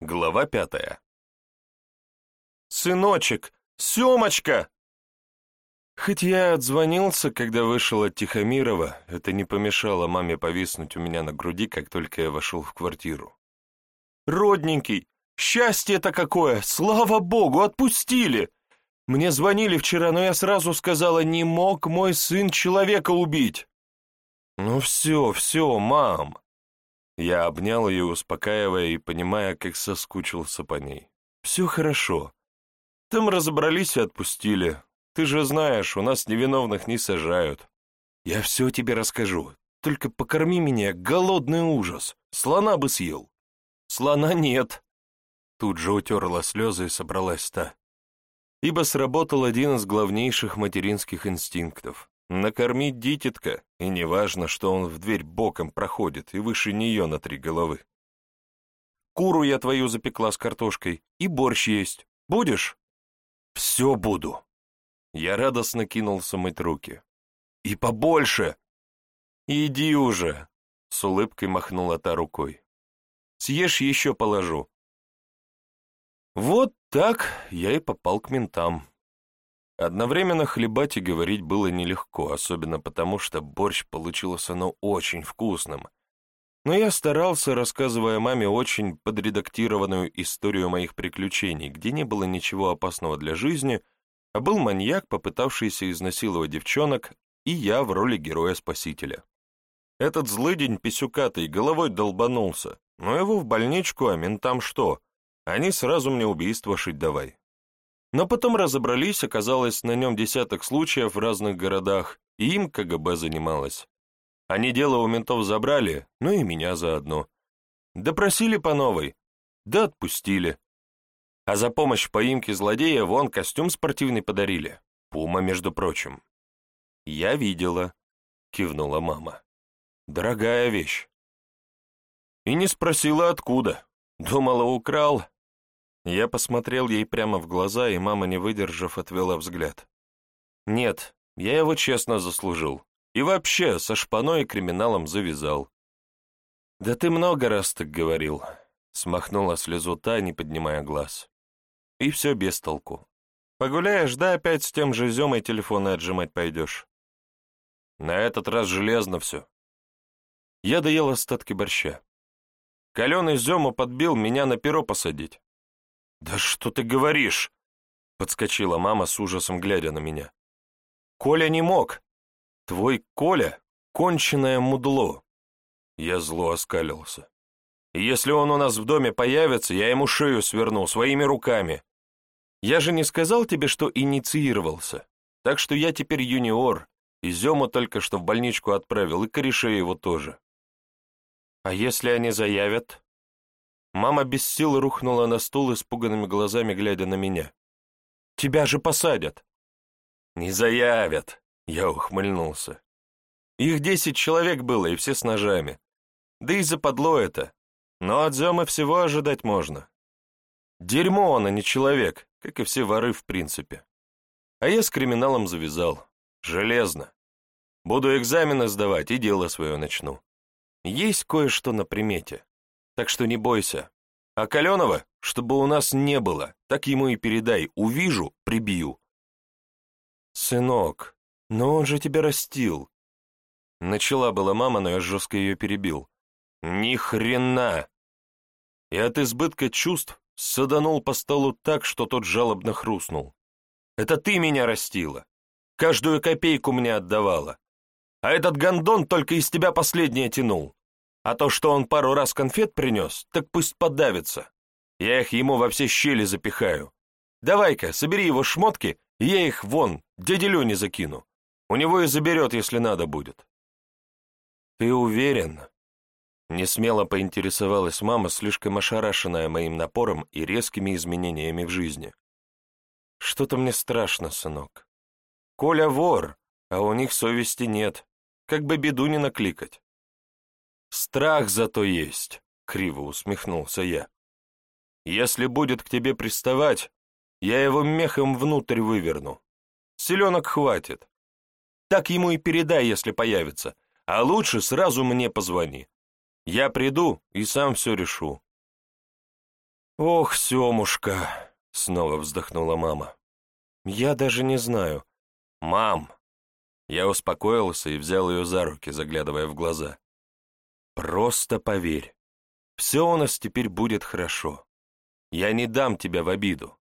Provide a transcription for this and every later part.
Глава пятая. «Сыночек! Семочка!» Хоть я отзвонился, когда вышел от Тихомирова, это не помешало маме повиснуть у меня на груди, как только я вошел в квартиру. «Родненький, счастье-то какое! Слава богу, отпустили! Мне звонили вчера, но я сразу сказала, не мог мой сын человека убить!» «Ну все, все, мам!» Я обнял ее, успокаивая и понимая, как соскучился по ней. «Все хорошо. Там разобрались и отпустили. Ты же знаешь, у нас невиновных не сажают. Я все тебе расскажу. Только покорми меня, голодный ужас. Слона бы съел». «Слона нет». Тут же утерла слезы и собралась та. Ибо сработал один из главнейших материнских инстинктов. Накормить дитятка, и неважно, что он в дверь боком проходит и выше нее на три головы. Куру я твою запекла с картошкой, и борщ есть. Будешь? Все буду. Я радостно кинулся мыть руки. И побольше! Иди уже! С улыбкой махнула та рукой. Съешь еще положу. Вот так я и попал к ментам. Одновременно хлебать и говорить было нелегко, особенно потому, что борщ получился ну очень вкусным. Но я старался, рассказывая маме очень подредактированную историю моих приключений, где не было ничего опасного для жизни, а был маньяк, попытавшийся изнасиловать девчонок, и я в роли героя-спасителя. Этот злыдень писюкатый головой долбанулся, но его в больничку, а ментам что? Они сразу мне убийство шить давай. Но потом разобрались, оказалось, на нем десяток случаев в разных городах, и им КГБ занималось. Они дело у ментов забрали, ну и меня заодно. Допросили по новой, да отпустили. А за помощь в поимке злодея вон костюм спортивный подарили. Пума, между прочим. «Я видела», — кивнула мама. «Дорогая вещь». И не спросила, откуда. Думала, украл, я посмотрел ей прямо в глаза, и мама, не выдержав, отвела взгляд. «Нет, я его честно заслужил. И вообще, со шпаной и криминалом завязал». «Да ты много раз так говорил», — смахнула слезу та, не поднимая глаз. «И все без толку. Погуляешь, да опять с тем же Земой телефоны отжимать пойдешь». «На этот раз железно все». Я доел остатки борща. Каленый Зему подбил меня на перо посадить. «Да что ты говоришь?» — подскочила мама с ужасом, глядя на меня. «Коля не мог. Твой Коля — конченое мудло». Я зло оскалился. «Если он у нас в доме появится, я ему шею сверну своими руками. Я же не сказал тебе, что инициировался, так что я теперь юниор, и Зему только что в больничку отправил, и корешей его тоже». «А если они заявят?» Мама без сил рухнула на стул, испуганными глазами глядя на меня. «Тебя же посадят!» «Не заявят!» — я ухмыльнулся. «Их десять человек было, и все с ножами. Да и западло это. Но от Зема всего ожидать можно. Дерьмо он, а не человек, как и все воры в принципе. А я с криминалом завязал. Железно. Буду экзамены сдавать и дело свое начну. Есть кое-что на примете. Так что не бойся. А Каленова, чтобы у нас не было, так ему и передай. Увижу, прибью. Сынок, но он же тебя растил. Начала была мама, но я жестко ее перебил. Ни хрена! И от избытка чувств саданул по столу так, что тот жалобно хрустнул. Это ты меня растила. Каждую копейку мне отдавала. А этот гондон только из тебя последнее тянул. А то, что он пару раз конфет принес, так пусть подавится. Я их ему во все щели запихаю. Давай-ка, собери его шмотки, и я их вон, дяде Лене закину. У него и заберет, если надо будет. Ты уверен? Несмело поинтересовалась мама, слишком ошарашенная моим напором и резкими изменениями в жизни. Что-то мне страшно, сынок. Коля вор, а у них совести нет. Как бы беду не накликать. Страх зато есть, криво усмехнулся я. Если будет к тебе приставать, я его мехом внутрь выверну. Селенок хватит. Так ему и передай, если появится, а лучше сразу мне позвони. Я приду и сам все решу. «Ох, Семушка!» — снова вздохнула мама. «Я даже не знаю. Мам!» Я успокоился и взял ее за руки, заглядывая в глаза. «Просто поверь, все у нас теперь будет хорошо. Я не дам тебя в обиду.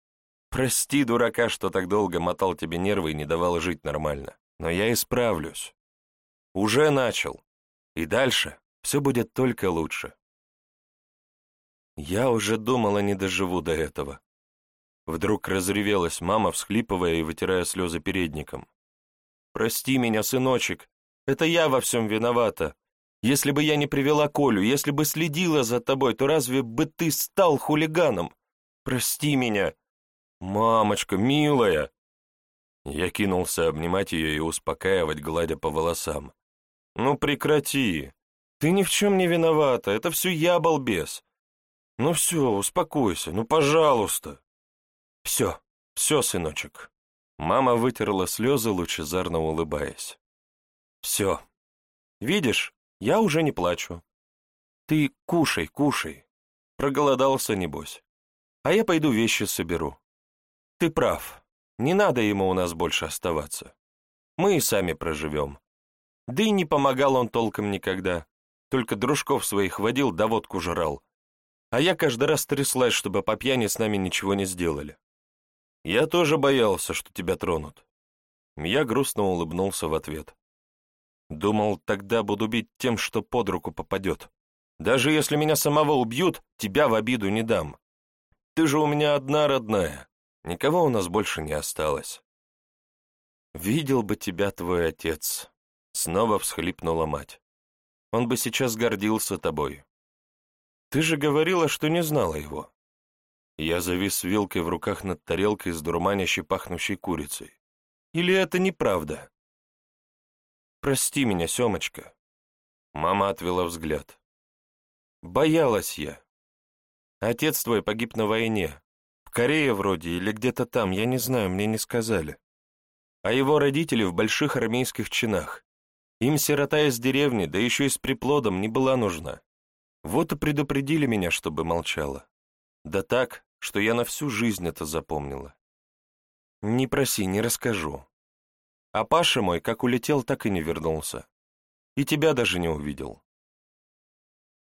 Прости, дурака, что так долго мотал тебе нервы и не давал жить нормально, но я исправлюсь. Уже начал, и дальше все будет только лучше. Я уже думала, не доживу до этого. Вдруг разревелась мама, всхлипывая и вытирая слезы передником. «Прости меня, сыночек, это я во всем виновата. Если бы я не привела Колю, если бы следила за тобой, то разве бы ты стал хулиганом? Прости меня. Мамочка, милая!» Я кинулся обнимать ее и успокаивать, гладя по волосам. «Ну прекрати. Ты ни в чем не виновата, это все я, балбес. Ну все, успокойся, ну пожалуйста. Все, все, сыночек. Мама вытерла слезы, лучезарно улыбаясь. Все. Видишь, я уже не плачу. Ты кушай, кушай. Проголодался, небось. А я пойду вещи соберу. Ты прав. Не надо ему у нас больше оставаться. Мы и сами проживем. Да и не помогал он толком никогда. Только дружков своих водил, да водку жрал а я каждый раз тряслась, чтобы по пьяни с нами ничего не сделали. Я тоже боялся, что тебя тронут. Я грустно улыбнулся в ответ. Думал, тогда буду бить тем, что под руку попадет. Даже если меня самого убьют, тебя в обиду не дам. Ты же у меня одна родная. Никого у нас больше не осталось. Видел бы тебя твой отец. Снова всхлипнула мать. Он бы сейчас гордился тобой. Ты же говорила, что не знала его. Я завис вилкой в руках над тарелкой с дурманящей пахнущей курицей. Или это неправда? Прости меня, Семочка. Мама отвела взгляд. Боялась я. Отец твой погиб на войне. В Корее вроде или где-то там, я не знаю, мне не сказали. А его родители в больших армейских чинах. Им сирота из деревни, да еще и с приплодом, не была нужна. Вот и предупредили меня, чтобы молчала. Да так, что я на всю жизнь это запомнила. Не проси, не расскажу. А Паша мой как улетел, так и не вернулся. И тебя даже не увидел.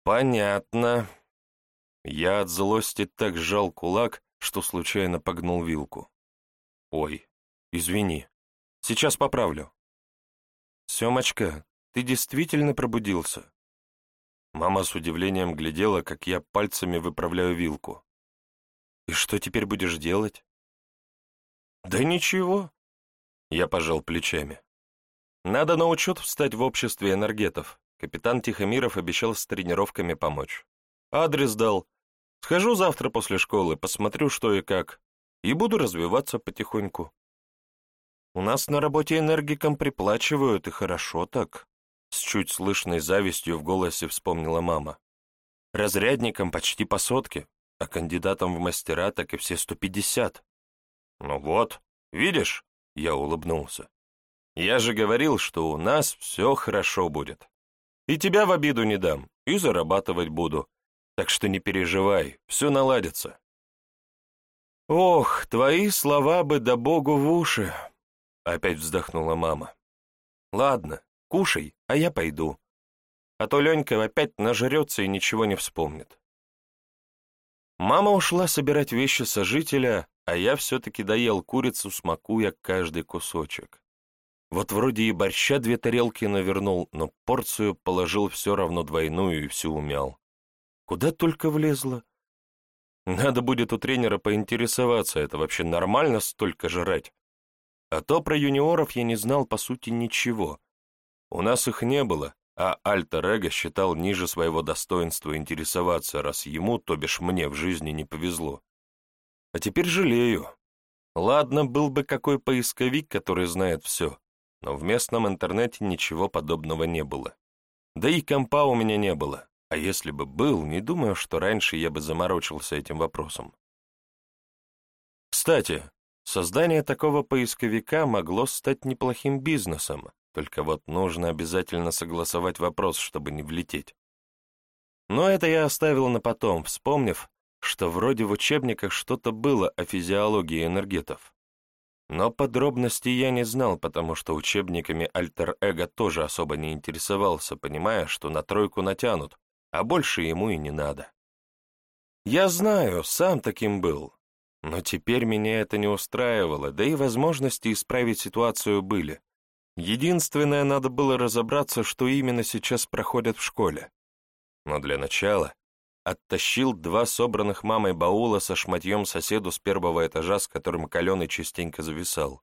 Понятно. Я от злости так сжал кулак, что случайно погнул вилку. Ой, извини. Сейчас поправлю. Семочка, ты действительно пробудился? Мама с удивлением глядела, как я пальцами выправляю вилку. «И что теперь будешь делать?» «Да ничего», — я пожал плечами. «Надо на учет встать в обществе энергетов. Капитан Тихомиров обещал с тренировками помочь. Адрес дал. Схожу завтра после школы, посмотрю, что и как, и буду развиваться потихоньку. У нас на работе энергикам приплачивают, и хорошо так». С чуть слышной завистью в голосе вспомнила мама. Разрядникам почти по сотке, а кандидатам в мастера так и все сто пятьдесят. Ну вот, видишь, я улыбнулся. Я же говорил, что у нас все хорошо будет. И тебя в обиду не дам, и зарабатывать буду. Так что не переживай, все наладится. Ох, твои слова бы да богу в уши, опять вздохнула мама. Ладно, Кушай, а я пойду. А то Ленька опять нажрется и ничего не вспомнит. Мама ушла собирать вещи сожителя, а я все-таки доел курицу, смакуя каждый кусочек. Вот вроде и борща две тарелки навернул, но порцию положил все равно двойную и всю умял. Куда только влезло. Надо будет у тренера поинтересоваться, это вообще нормально столько жрать? А то про юниоров я не знал по сути ничего, у нас их не было, а Альтер-Эго считал ниже своего достоинства интересоваться, раз ему, то бишь мне, в жизни не повезло. А теперь жалею. Ладно, был бы какой поисковик, который знает все, но в местном интернете ничего подобного не было. Да и компа у меня не было, а если бы был, не думаю, что раньше я бы заморочился этим вопросом. Кстати, создание такого поисковика могло стать неплохим бизнесом, только вот нужно обязательно согласовать вопрос, чтобы не влететь. Но это я оставил на потом, вспомнив, что вроде в учебниках что-то было о физиологии энергетов. Но подробностей я не знал, потому что учебниками альтер-эго тоже особо не интересовался, понимая, что на тройку натянут, а больше ему и не надо. Я знаю, сам таким был, но теперь меня это не устраивало, да и возможности исправить ситуацию были. Единственное, надо было разобраться, что именно сейчас проходят в школе. Но для начала оттащил два собранных мамой баула со шматьем соседу с первого этажа, с которым Каленый частенько зависал,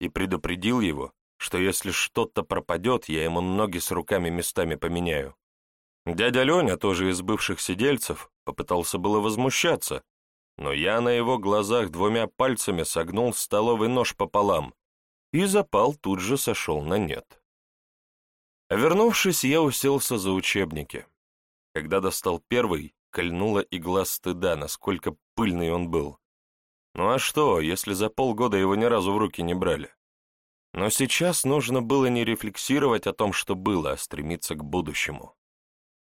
и предупредил его, что если что-то пропадет, я ему ноги с руками местами поменяю. Дядя Леня, тоже из бывших сидельцев, попытался было возмущаться, но я на его глазах двумя пальцами согнул столовый нож пополам, и запал тут же сошел на нет. вернувшись, я уселся за учебники. Когда достал первый, кольнула игла стыда, насколько пыльный он был. Ну а что, если за полгода его ни разу в руки не брали? Но сейчас нужно было не рефлексировать о том, что было, а стремиться к будущему.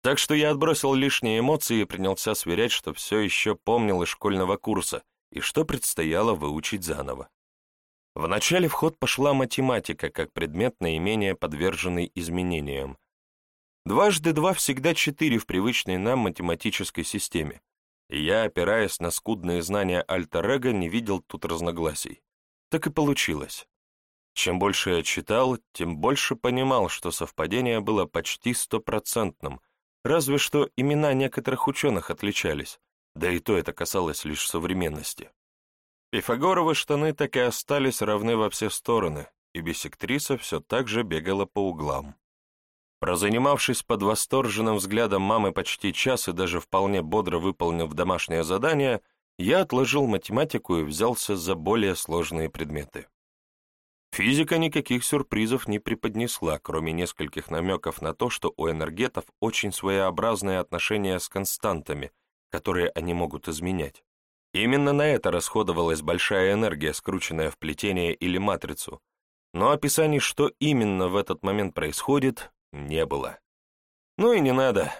Так что я отбросил лишние эмоции и принялся сверять, что все еще помнил из школьного курса и что предстояло выучить заново. Вначале в ход пошла математика как предмет наименее подверженный изменениям, Дважды два всегда четыре в привычной нам математической системе, и я, опираясь на скудные знания альтер-эго, не видел тут разногласий. Так и получилось. Чем больше я читал, тем больше понимал, что совпадение было почти стопроцентным, разве что имена некоторых ученых отличались, да и то это касалось лишь современности. Пифагоровы штаны так и остались равны во все стороны, и бисектриса все так же бегала по углам. Прозанимавшись под восторженным взглядом мамы почти час и даже вполне бодро выполнив домашнее задание, я отложил математику и взялся за более сложные предметы. Физика никаких сюрпризов не преподнесла, кроме нескольких намеков на то, что у энергетов очень своеобразное отношение с константами, которые они могут изменять. Именно на это расходовалась большая энергия, скрученная в плетение или матрицу, но описаний, что именно в этот момент происходит, не было. Ну и не надо.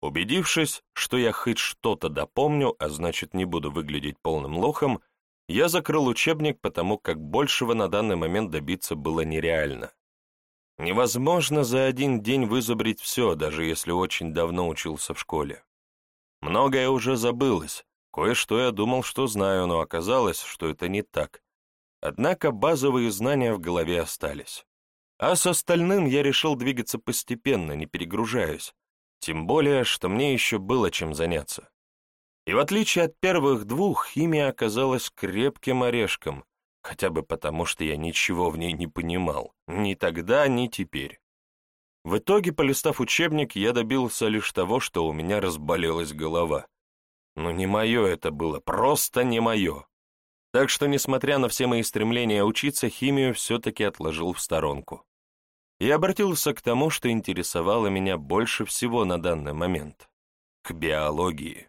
Убедившись, что я хоть что-то допомню, а значит не буду выглядеть полным лохом, я закрыл учебник, потому как большего на данный момент добиться было нереально. Невозможно за один день вызубрить все, даже если очень давно учился в школе. Многое уже забылось, кое-что я думал, что знаю, но оказалось, что это не так. Однако базовые знания в голове остались. А с остальным я решил двигаться постепенно, не перегружаясь, тем более, что мне еще было чем заняться. И в отличие от первых двух, химия оказалась крепким орешком, хотя бы потому, что я ничего в ней не понимал, ни тогда, ни теперь. В итоге, полистав учебник, я добился лишь того, что у меня разболелась голова. Но не мое это было, просто не мое. Так что, несмотря на все мои стремления учиться, химию все-таки отложил в сторонку и обратился к тому, что интересовало меня больше всего на данный момент — к биологии.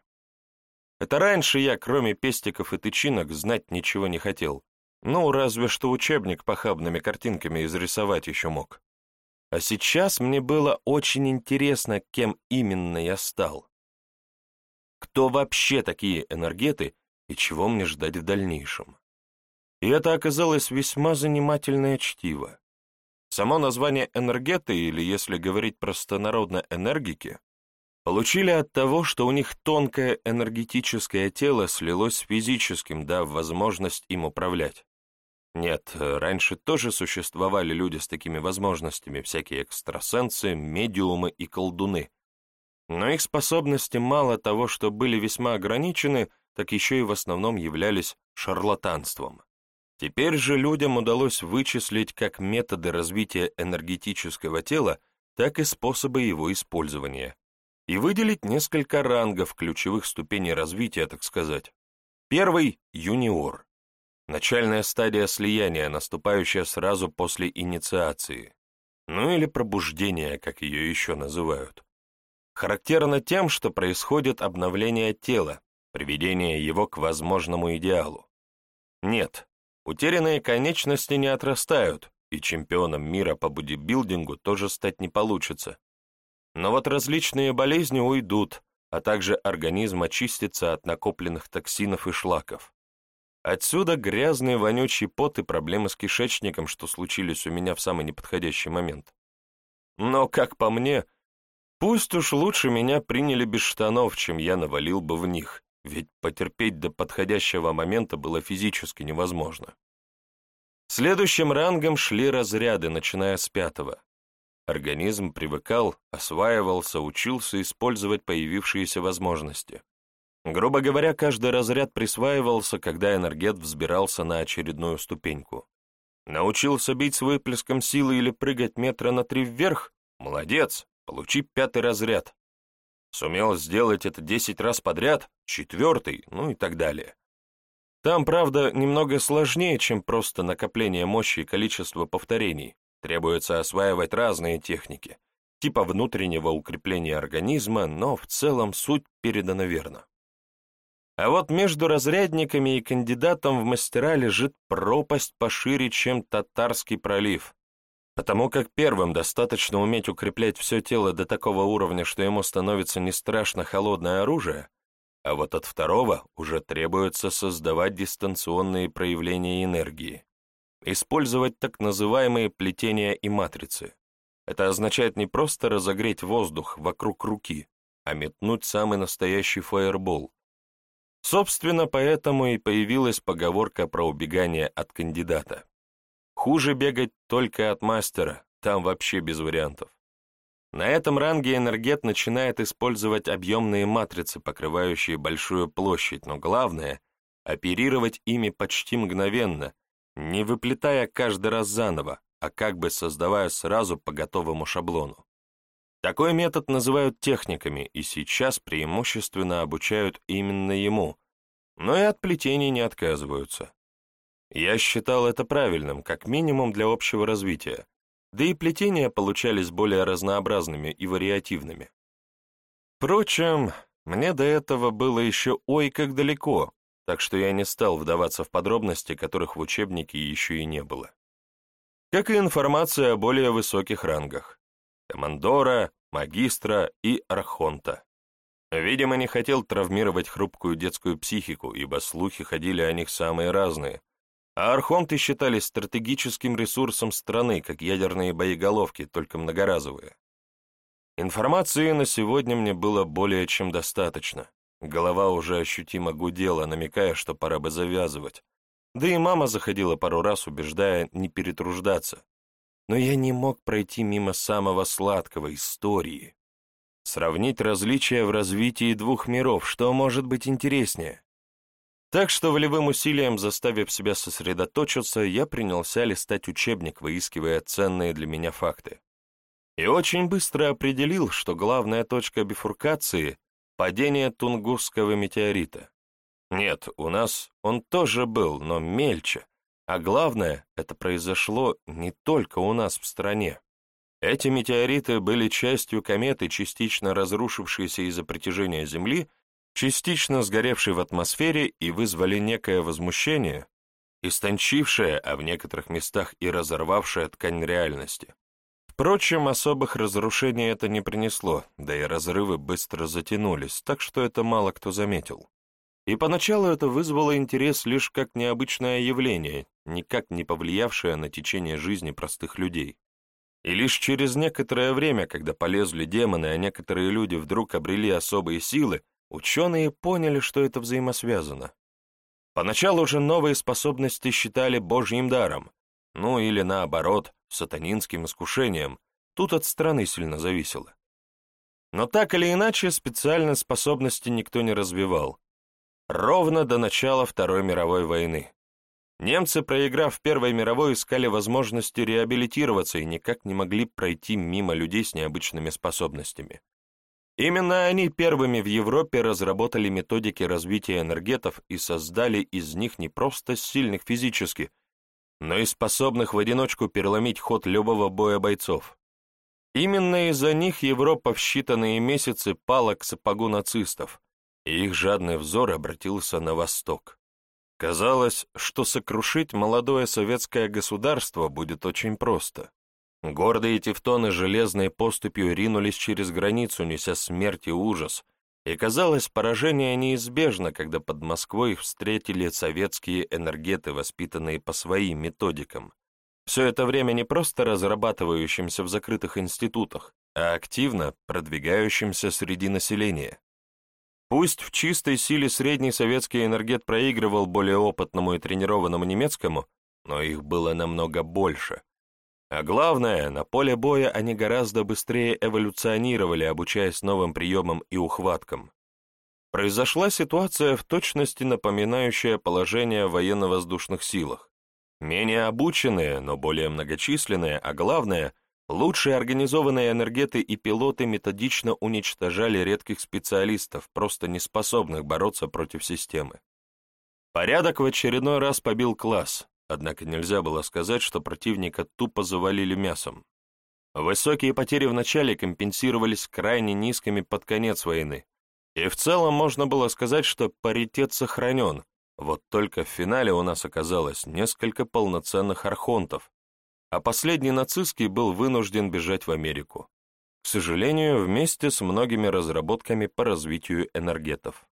Это раньше я, кроме пестиков и тычинок, знать ничего не хотел. Ну, разве что учебник похабными картинками изрисовать еще мог. А сейчас мне было очень интересно, кем именно я стал. Кто вообще такие энергеты и чего мне ждать в дальнейшем? И это оказалось весьма занимательное чтиво. Само название энергеты, или если говорить простонародно энергики, получили от того, что у них тонкое энергетическое тело слилось с физическим, дав возможность им управлять. Нет, раньше тоже существовали люди с такими возможностями, всякие экстрасенсы, медиумы и колдуны. Но их способности мало того, что были весьма ограничены, так еще и в основном являлись шарлатанством. Теперь же людям удалось вычислить как методы развития энергетического тела, так и способы его использования, и выделить несколько рангов ключевых ступеней развития, так сказать. Первый — юниор. Начальная стадия слияния, наступающая сразу после инициации. Ну или пробуждения, как ее еще называют. Характерно тем, что происходит обновление тела, приведение его к возможному идеалу. Нет, Утерянные конечности не отрастают, и чемпионом мира по бодибилдингу тоже стать не получится. Но вот различные болезни уйдут, а также организм очистится от накопленных токсинов и шлаков. Отсюда грязный вонючий пот и проблемы с кишечником, что случились у меня в самый неподходящий момент. Но, как по мне, пусть уж лучше меня приняли без штанов, чем я навалил бы в них, ведь потерпеть до подходящего момента было физически невозможно. Следующим рангом шли разряды, начиная с пятого. Организм привыкал, осваивался, учился использовать появившиеся возможности. Грубо говоря, каждый разряд присваивался, когда энергет взбирался на очередную ступеньку. Научился бить с выплеском силы или прыгать метра на три вверх? Молодец, получи пятый разряд. Сумел сделать это десять раз подряд? Четвертый, ну и так далее. Там, правда, немного сложнее, чем просто накопление мощи и количество повторений. Требуется осваивать разные техники, типа внутреннего укрепления организма, но в целом суть передана верно. А вот между разрядниками и кандидатом в мастера лежит пропасть пошире, чем Татарский пролив, потому как первым достаточно уметь укреплять все тело до такого уровня, что ему становится не страшно холодное оружие, а вот от второго уже требуется создавать дистанционные проявления энергии, использовать так называемые плетения и матрицы. Это означает не просто разогреть воздух вокруг руки, а метнуть самый настоящий фаербол, Собственно, поэтому и появилась поговорка про убегание от кандидата. Хуже бегать только от мастера, там вообще без вариантов. На этом ранге энергет начинает использовать объемные матрицы, покрывающие большую площадь, но главное — оперировать ими почти мгновенно, не выплетая каждый раз заново, а как бы создавая сразу по готовому шаблону. Такой метод называют техниками, и сейчас преимущественно обучают именно ему, но и от плетений не отказываются. Я считал это правильным, как минимум для общего развития, да и плетения получались более разнообразными и вариативными. Впрочем, мне до этого было еще ой как далеко, так что я не стал вдаваться в подробности, которых в учебнике еще и не было. Как и информация о более высоких рангах командора, магистра и архонта. Видимо, не хотел травмировать хрупкую детскую психику, ибо слухи ходили о них самые разные, а архонты считались стратегическим ресурсом страны, как ядерные боеголовки, только многоразовые. Информации на сегодня мне было более чем достаточно. Голова уже ощутимо гудела, намекая, что пора бы завязывать. Да и мама заходила пару раз, убеждая не перетруждаться, но я не мог пройти мимо самого сладкого истории. Сравнить различия в развитии двух миров, что может быть интереснее? Так что волевым усилием, заставив себя сосредоточиться, я принялся листать учебник, выискивая ценные для меня факты. И очень быстро определил, что главная точка бифуркации — падение Тунгусского метеорита. Нет, у нас он тоже был, но мельче, а главное, это произошло не только у нас в стране. Эти метеориты были частью кометы, частично разрушившейся из-за притяжения Земли, частично сгоревшей в атмосфере и вызвали некое возмущение, истончившее, а в некоторых местах и разорвавшее ткань реальности. Впрочем, особых разрушений это не принесло, да и разрывы быстро затянулись, так что это мало кто заметил. И поначалу это вызвало интерес лишь как необычное явление, никак не повлиявшее на течение жизни простых людей. И лишь через некоторое время, когда полезли демоны, а некоторые люди вдруг обрели особые силы, ученые поняли, что это взаимосвязано. Поначалу же новые способности считали божьим даром, ну или наоборот, сатанинским искушением, тут от страны сильно зависело. Но так или иначе, специально способности никто не развивал, ровно до начала Второй мировой войны. Немцы, проиграв Первой мировой, искали возможности реабилитироваться и никак не могли пройти мимо людей с необычными способностями. Именно они первыми в Европе разработали методики развития энергетов и создали из них не просто сильных физически, но и способных в одиночку переломить ход любого боя бойцов. Именно из-за них Европа в считанные месяцы пала к сапогу нацистов, и их жадный взор обратился на восток. Казалось, что сокрушить молодое советское государство будет очень просто. Гордые тевтоны железной поступью ринулись через границу, неся смерть и ужас, и казалось, поражение неизбежно, когда под Москвой встретили советские энергеты, воспитанные по своим методикам. Все это время не просто разрабатывающимся в закрытых институтах, а активно продвигающимся среди населения. Пусть в чистой силе средний советский энергет проигрывал более опытному и тренированному немецкому, но их было намного больше. А главное, на поле боя они гораздо быстрее эволюционировали, обучаясь новым приемам и ухваткам. Произошла ситуация в точности напоминающая положение в военно-воздушных силах. Менее обученные, но более многочисленные, а главное, лучшие организованные энергеты и пилоты методично уничтожали редких специалистов, просто неспособных бороться против системы. Порядок в очередной раз побил класс, Однако нельзя было сказать, что противника тупо завалили мясом. Высокие потери в начале компенсировались крайне низкими под конец войны. И в целом можно было сказать, что паритет сохранен, вот только в финале у нас оказалось несколько полноценных архонтов, а последний нацистский был вынужден бежать в Америку. К сожалению, вместе с многими разработками по развитию энергетов.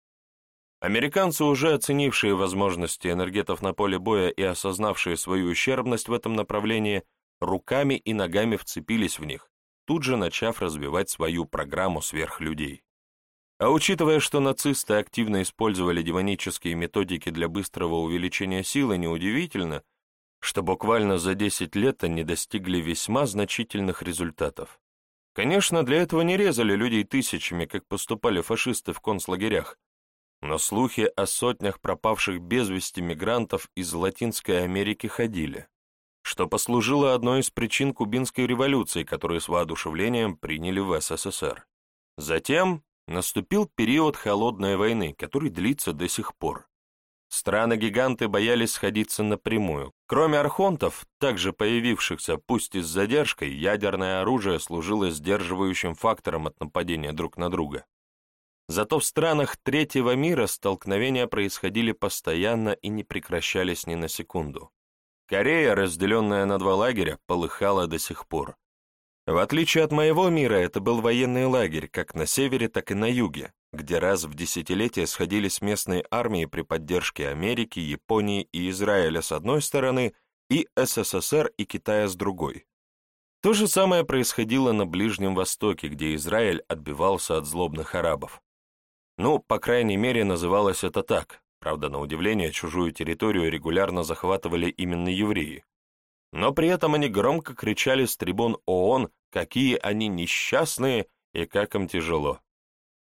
Американцы, уже оценившие возможности энергетов на поле боя и осознавшие свою ущербность в этом направлении, руками и ногами вцепились в них, тут же начав развивать свою программу сверхлюдей. А учитывая, что нацисты активно использовали демонические методики для быстрого увеличения силы, неудивительно, что буквально за 10 лет они достигли весьма значительных результатов. Конечно, для этого не резали людей тысячами, как поступали фашисты в концлагерях, но слухи о сотнях пропавших без вести мигрантов из Латинской Америки ходили, что послужило одной из причин кубинской революции, которую с воодушевлением приняли в СССР. Затем наступил период холодной войны, который длится до сих пор. Страны-гиганты боялись сходиться напрямую. Кроме архонтов, также появившихся, пусть и с задержкой, ядерное оружие служило сдерживающим фактором от нападения друг на друга. Зато в странах третьего мира столкновения происходили постоянно и не прекращались ни на секунду. Корея, разделенная на два лагеря, полыхала до сих пор. В отличие от моего мира, это был военный лагерь как на севере, так и на юге, где раз в десятилетие сходились местные армии при поддержке Америки, Японии и Израиля с одной стороны и СССР и Китая с другой. То же самое происходило на Ближнем Востоке, где Израиль отбивался от злобных арабов. Ну, по крайней мере, называлось это так. Правда, на удивление, чужую территорию регулярно захватывали именно евреи. Но при этом они громко кричали с трибун ООН, какие они несчастные и как им тяжело.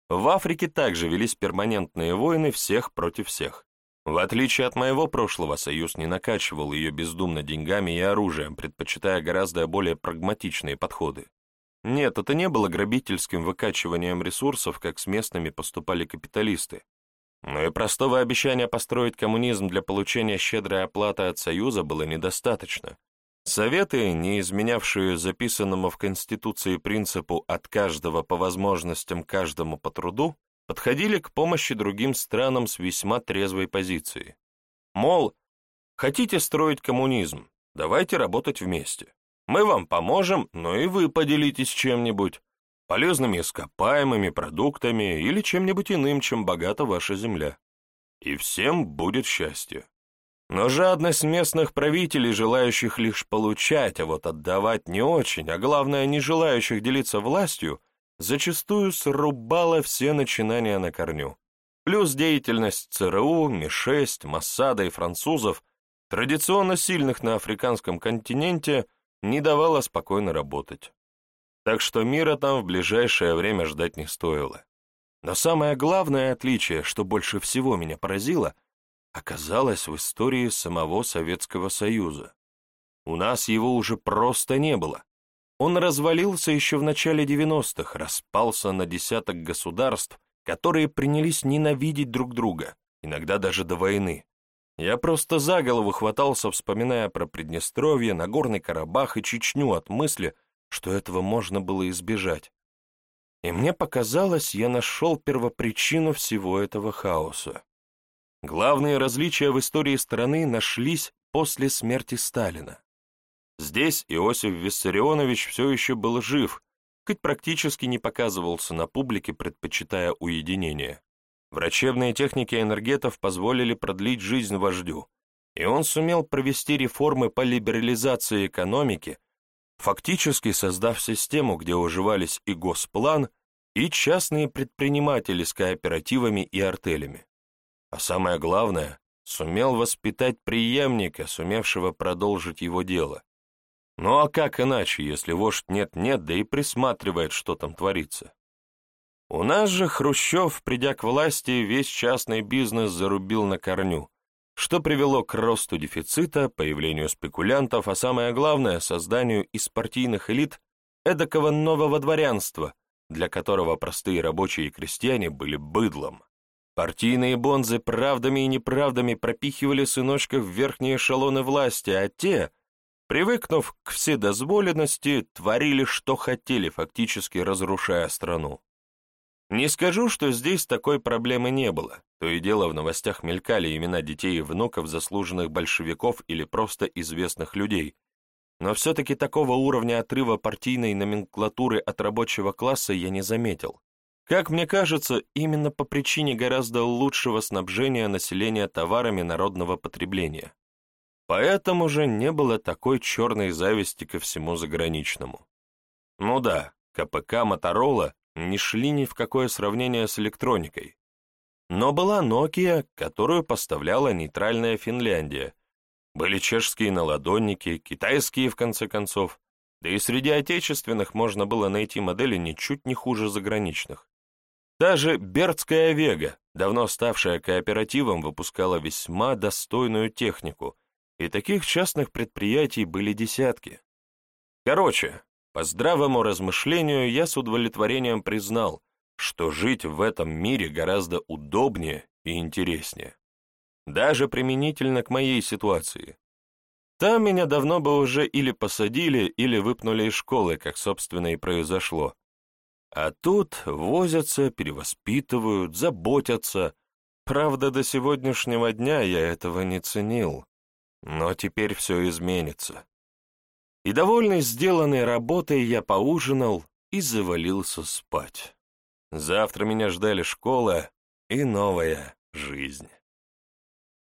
В Африке также велись перманентные войны всех против всех. В отличие от моего прошлого, Союз не накачивал ее бездумно деньгами и оружием, предпочитая гораздо более прагматичные подходы. Нет, это не было грабительским выкачиванием ресурсов, как с местными поступали капиталисты. Но и простого обещания построить коммунизм для получения щедрой оплаты от Союза было недостаточно. Советы, не изменявшие записанному в Конституции принципу «от каждого по возможностям, каждому по труду», подходили к помощи другим странам с весьма трезвой позиции. Мол, хотите строить коммунизм, давайте работать вместе. Мы вам поможем, но и вы поделитесь чем-нибудь, полезными ископаемыми продуктами или чем-нибудь иным, чем богата ваша земля. И всем будет счастье. Но жадность местных правителей, желающих лишь получать, а вот отдавать не очень, а главное, не желающих делиться властью, зачастую срубала все начинания на корню. Плюс деятельность ЦРУ, Ми-6, Моссада и французов, традиционно сильных на африканском континенте – не давала спокойно работать. Так что мира там в ближайшее время ждать не стоило. Но самое главное отличие, что больше всего меня поразило, оказалось в истории самого Советского Союза. У нас его уже просто не было. Он развалился еще в начале 90-х, распался на десяток государств, которые принялись ненавидеть друг друга, иногда даже до войны. Я просто за голову хватался, вспоминая про Приднестровье, Нагорный Карабах и Чечню от мысли, что этого можно было избежать. И мне показалось, я нашел первопричину всего этого хаоса. Главные различия в истории страны нашлись после смерти Сталина. Здесь Иосиф Виссарионович все еще был жив, хоть практически не показывался на публике, предпочитая уединение. Врачебные техники энергетов позволили продлить жизнь вождю, и он сумел провести реформы по либерализации экономики, фактически создав систему, где уживались и госплан, и частные предприниматели с кооперативами и артелями. А самое главное, сумел воспитать преемника, сумевшего продолжить его дело. Ну а как иначе, если вождь нет-нет, да и присматривает, что там творится? У нас же Хрущев, придя к власти, весь частный бизнес зарубил на корню, что привело к росту дефицита, появлению спекулянтов, а самое главное — созданию из партийных элит эдакого нового дворянства, для которого простые рабочие и крестьяне были быдлом. Партийные бонзы правдами и неправдами пропихивали сыночков в верхние эшелоны власти, а те, привыкнув к вседозволенности, творили, что хотели, фактически разрушая страну. Не скажу, что здесь такой проблемы не было. То и дело в новостях мелькали имена детей и внуков заслуженных большевиков или просто известных людей. Но все-таки такого уровня отрыва партийной номенклатуры от рабочего класса я не заметил. Как мне кажется, именно по причине гораздо лучшего снабжения населения товарами народного потребления. Поэтому же не было такой черной зависти ко всему заграничному. Ну да, КПК «Моторола» не шли ни в какое сравнение с электроникой. Но была Nokia, которую поставляла нейтральная Финляндия. Были чешские наладонники, китайские, в конце концов. Да и среди отечественных можно было найти модели ничуть не хуже заграничных. Даже Бердская Вега, давно ставшая кооперативом, выпускала весьма достойную технику, и таких частных предприятий были десятки. Короче, по здравому размышлению я с удовлетворением признал, что жить в этом мире гораздо удобнее и интереснее. Даже применительно к моей ситуации. Там меня давно бы уже или посадили, или выпнули из школы, как, собственно, и произошло. А тут возятся, перевоспитывают, заботятся. Правда, до сегодняшнего дня я этого не ценил. Но теперь все изменится. И, довольный сделанной работой, я поужинал и завалился спать. Завтра меня ждали школа и новая жизнь.